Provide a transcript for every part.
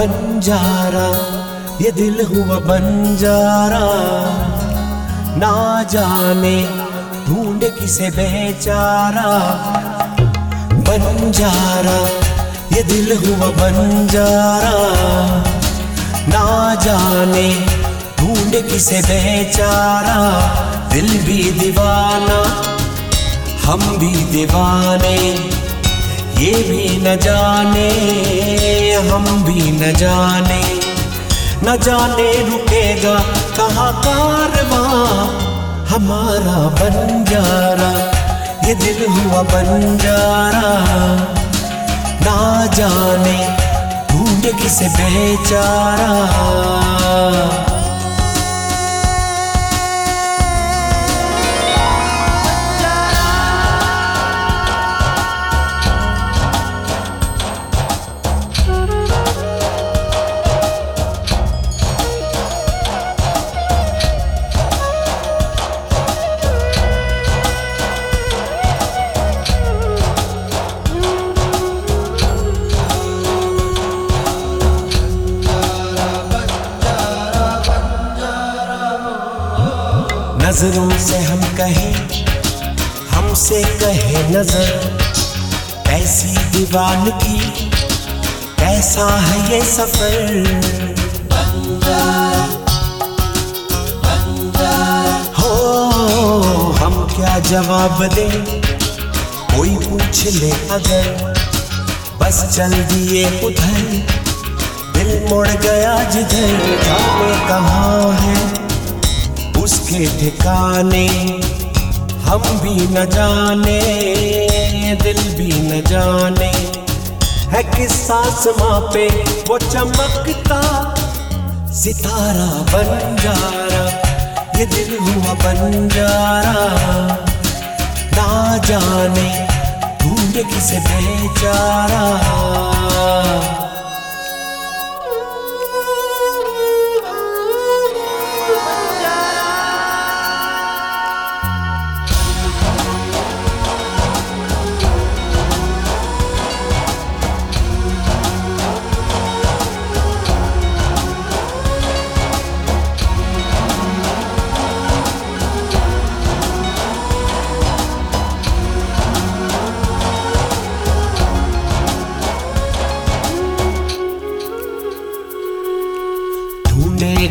बंजारा, ये दिल हुआ बंजारा। ना जाने ढूंढ किसे बेचारा। बंजारा, ये दिल हुआ बंजारा। ना जाने ढूंढ किसे बेचारा। दिल भी दीवाना, हम भी दीवाने। ये भी न जाने, हम भी न जाने। न जाने रुकेगा कहाँ कारवा, हमारा बंजारा ये दिल हुआ बंजारा ना जाने ढूंढ किसे बेचारा। नज़रों से हम कहें, हमसे कहे नज़र। कैसी दीवान की, कैसा है ये सफ़र? हो, हम क्या जवाब दें? कोई पूछ ले अगर। बस चल दिए उधर, दिल मुड़ गया जिधर। जाने कहाँ है? उसके ठिकाने, हम भी न जाने, दिल भी न जाने। है किस आसमां पे वो चमकता, सितारा बंजारा ये दिल हुआ बंजारा ना जाने ढूंढ किसे बेचारा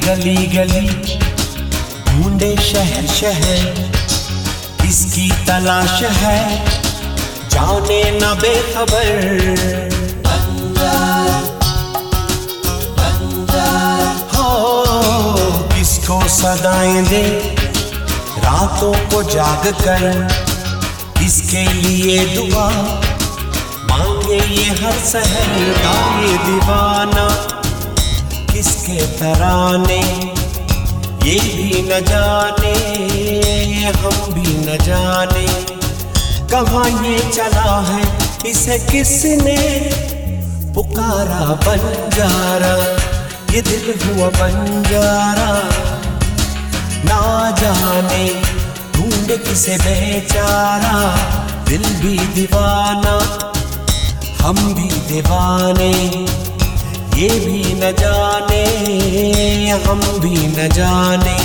गली गली ढूंढे शहर शहर। इसकी तलाश है, जाने न बेखबर। हो सदाएँ दे, रातों को जाग कर। इसके लिए दुआ, मांगे ये हर सहर का ये दीवाना। किसके तराने, ये भी न जाने, हम भी न जाने। कहाँ ये चला है, इसे किसने पुकारा बंजारा? ये दिल हुआ बंजारा, ना जाने ढूंढ किसे बेचारा। दिल भी दीवाना, हम भी दीवाने। ये भी न जाने, हम भी न जाने।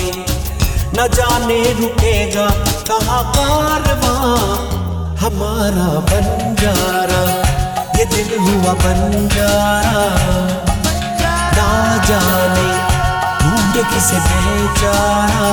न जाने रुकेगा कहाँ कारवा, हमारा बंजारा ये दिल हुआ बंजारा ना जाने ढूंढ किसे बेचारा